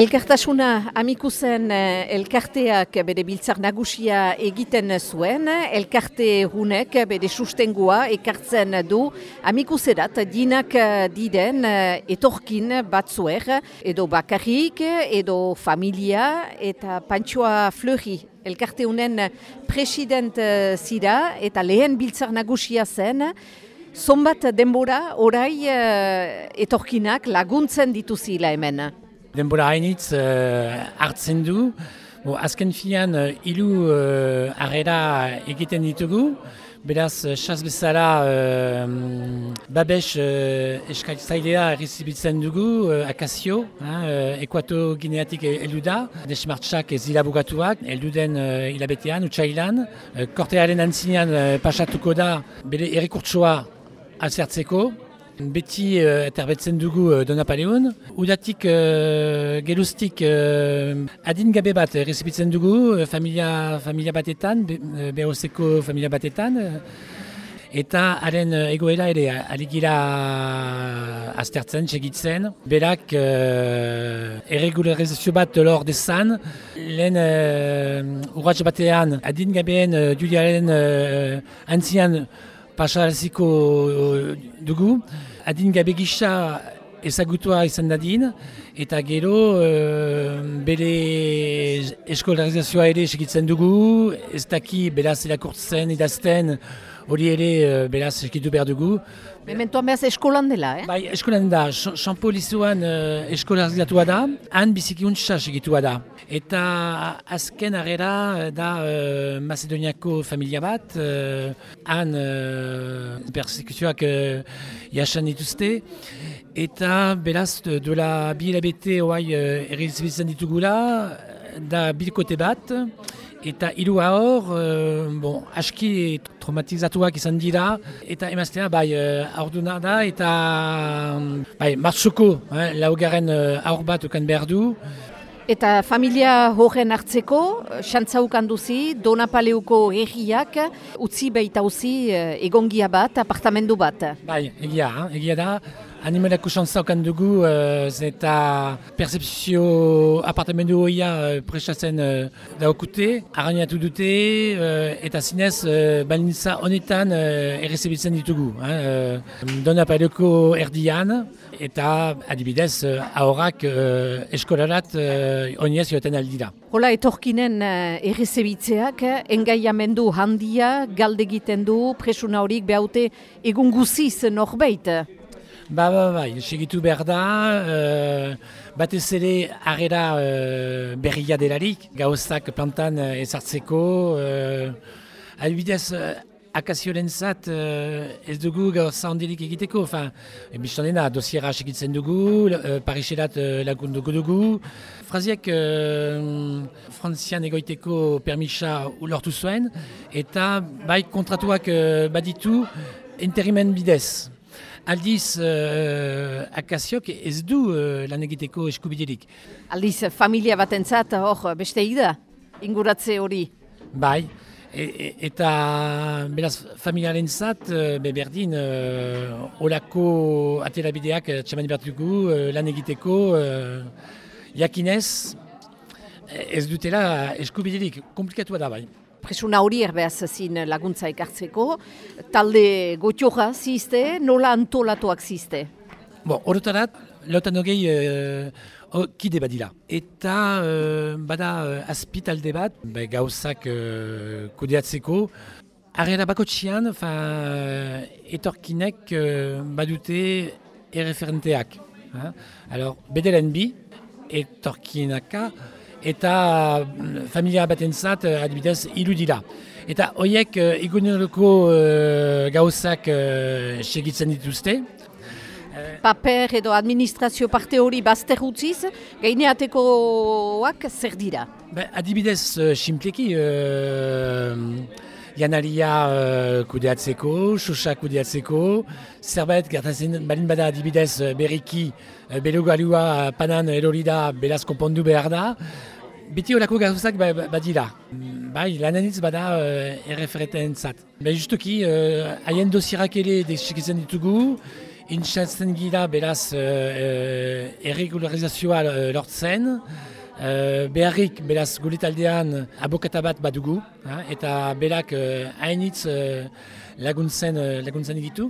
Elkartasuna amikuzen eh, elkarteak bere biltzar nagusia egiten zuen, elkarte hunek bere sustengua ekartzen du. Amikuzerat dinak eh, diden eh, etorkin batzuer, edo bakarrik, edo familia eta pantsoa flori elkarte hunen president zira eta lehen biltzar nagusia zen, zonbat denbora orai etorkinak laguntzen dituzila hemen denbora hainitz uh, hartzen du. Bo, azken filan, uh, ilu uh, arrera egiten ditugu. Beraz, xaz bezala, uh, babes uh, eskaitzailea errezibitzen dugu, uh, akazio, uh, ekuato gineatik heldu da, desmartxak ez dira bugatuak, heldu den uh, hilabetean, utxailan. Uh, kortearen antzinean uh, pasatuko da, bere errekurtsoa azertzeko, Beti uh, eterbetzen dugu uh, Dona Paleon. Udatik uh, geluztik uh, adin gabe bat rezipitzen dugu familia, familia batetan, behozeko familia batetan. Eta haren egoera ere aligira aztertzen, segitzen. Berak uh, erregularizazio bat lor dezan. Lehen uh, urratx batean adin gabeen uh, juliaren uh, antzian pasaraziko dugu adin gabe gisa ezagutua izan dadin, eta gero uh, bere eskolarizazioa ere segitzen dugu, ez daki beraz irakurtzen, idazten, hori ere uh, beraz segitu behar dugu. Mementoan behaz eskolan dela, eh? Bai, eskolan da, Champo Lizuan uh, eskolarizatua da, han bizikiuntza segitua da. Eta azken arrera da uh, Macedoniako familia bat, uh, han uh, persekuzioak uh, jasan dituzte, eta beraz duela bi hilabete oai uh, errezibitzen ditugula, da bilkote bat, eta hiru hor, uh, bon, aski traumatizatuak izan dira, eta emaztea bai uh, da, eta bai, martxoko, eh, laugarren uh, aur bat ukan behar du. Eta familia horren hartzeko, xantzaukan duzi, Donapaleuko erriak, utzi behita uzi egongia bat, apartamendu bat. Bai, egia, egia da. Animalako xantzaukan dugu, uh, eta percepzio apartamendu hoia uh, presatzen uh, daukute, arrainatu dute, uh, eta zinez, uh, balintza honetan uh, errezebitzen ditugu. Uh, Dona paidoko erdian, eta adibidez, uh, ahorak uh, eskolarat uh, oniez joten aldira. Hola, etorkinen uh, errezebitzeak, engaiamendu handia, galdegiten du, presuna horik behaute egun guziz norbeit. Ba, ba, ba, segitu behar da, uh, batez ere arrera uh, berria delarik, gauzak plantan uh, ezartzeko, albidez uh, akazioaren zat uh, ez dugu gauza handirik egiteko, enfin, biztan dena dosiera segitzen dugu, uh, pariserat uh, lagunduko dugu, fraziak uh, frantzian egoiteko permisa lortu zuen, eta bai kontratuak uh, baditu interimen bidez. Aldiz, uh, akaziok ez du uh, lan egiteko eskubiderik. Aldiz, familia bat entzat, hor, beste da, inguratze hori? Bai, e, e, eta beraz, familiaren zat, uh, berdin, uh, olako aterabideak txaman bertugu, uh, lan egiteko, uh, jakinez, ez dutela eskubiderik, komplikatua da bai presuna hori erbehaz zin laguntza ekartzeko, talde gotioja zizte, nola antolatuak zizte? Bo, horotarat, lotan hogei uh, kide badila. Eta uh, bada uh, azpitalde bat, be, gauzak uh, kudeatzeko, Arrera bako txian, uh, etorkinek uh, badute erreferenteak. Hein? Alors, bedelen bi, etorkinaka, eta mm, familia batentzat uh, adibidez hilu dira. Eta horiek uh, eguneroko uh, gauzak uh, segitzen dituzte. Paper edo administrazio parte hori bazter utziz, gaineatekoak zer dira? Ba, adibidez, uh, simpleki, uh, janaria uh, kudeatzeko, xosa kudeatzeko, zerbait gertatzen balin bada adibidez berriki uh, belogalua panan erorida beraz konpondu behar da, Beti horako gauzak ba, badira. Bai, lananitz bada uh, errefereten zat. Ba, justuki, uh, haien dosierak ere desikitzen ditugu, intxatzen gira beraz uh, erregularizazioa lortzen, Uh, beharrik, beraz, gure taldean abokata bat badugu, ha? eta berak uh, hainitz uh, laguntzen, uh, laguntzen egitu.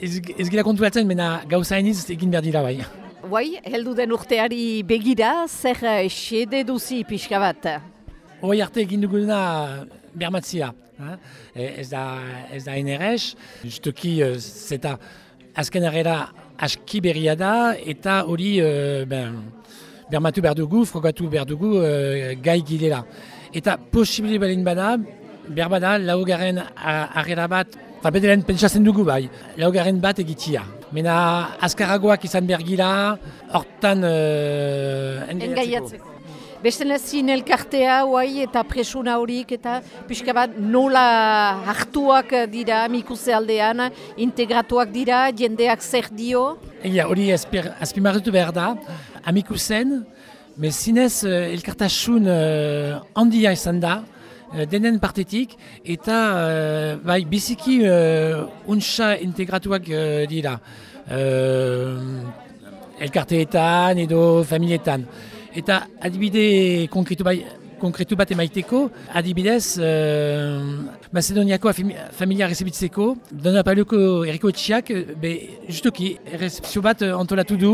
Ez, ez gira konturatzen, mena gauza hainitz egin behar dira bai. Bai, heldu den urteari begira, zer xede duzi pixka bat? Hoi arte egin duguna bermatzia. Ez da, ez da enerez, justuki zeta azken arrera aski berria da, eta hori, ben, bermatu behar dugu, frogatu behar dugu uh, gai gilela. Eta posibili balin bada, behar bada, laugaren arrera bat, eta bedelen pentsatzen dugu bai, laugaren bat egitia. Mena azkaragoak izan behar gila, hortan uh, engaiatzeko. Beste nezin elkartea, huai, eta presuna horik, eta pixka bat nola hartuak dira, mikuse aldean, integratuak dira, jendeak zer dio? Egia, hori azpimarrutu behar da, amikusen, me zinez uh, elkartasun uh, handia izan da, uh, denen partetik, eta uh, bai, biziki uh, untsa integratuak uh, dira. Uh, elkarteetan edo familietan. Eta adibide konkretu, bai, konkretu bat emaiteko, adibidez, uh, Macedoniako familia rezebitzeko, Dona Paluko eriko etxiak, be, justuki, rezepzio bat antolatu du,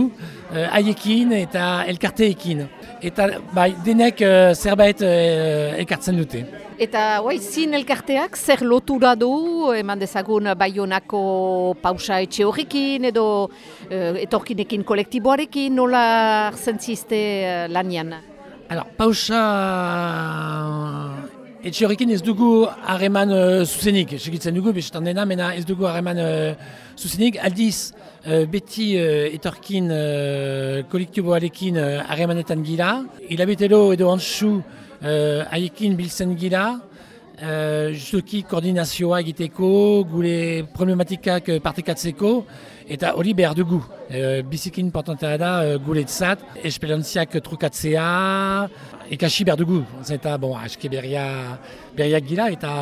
uh, eta elkarteekin. Eta bai, denek uh, zerbait uh, elkartzen dute. Eta bai, zin elkarteak zer lotura du, eman dezagun baionako pausa etxe horrekin edo uh, etorkinekin kolektiboarekin, nola zentziste lanian? Alors, pausa etxe horrekin ez dugu harreman uh, zuzenik, segitzen dugu, bestan dena, mena ez dugu harreman uh, zuzenik, aldiz uh, beti uh, etorkin uh, kolektiboarekin harremanetan uh, gira, hilabetelo edo antxu uh, haiekin biltzen gira, Uh, justuki koordinazioa egiteko, gure problematikak partekatzeko, eta hori behar dugu. Uh, bizikin importantea da uh, gure etzat, esperantziak trukatzea, ikasi behar dugu. Eta, bon, aski berria, berriak gira eta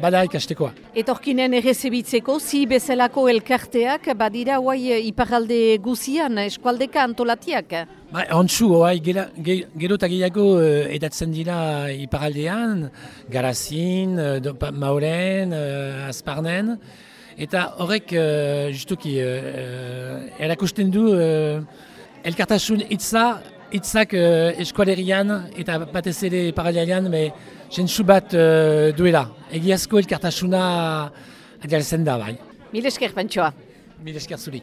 bada ikastekoa. Etorkinen errezebitzeko, zi bezalako elkarteak, badira guai iparalde guzian, eskualdeka antolatiak? Ba, Ontsu, oai, gero eta gehiago edatzen dira iparaldean, Garazin, Mauren, Azparnen, eta horrek, uh, justuki, uh, erakusten du, uh, elkartasun itza, itzak uh, eskualerian eta batez ere iparaldean, me jentsu bat uh, duela. Egiazko elkartasuna adialzen da, bai. Mil esker, Pantsoa. Mil esker zuri.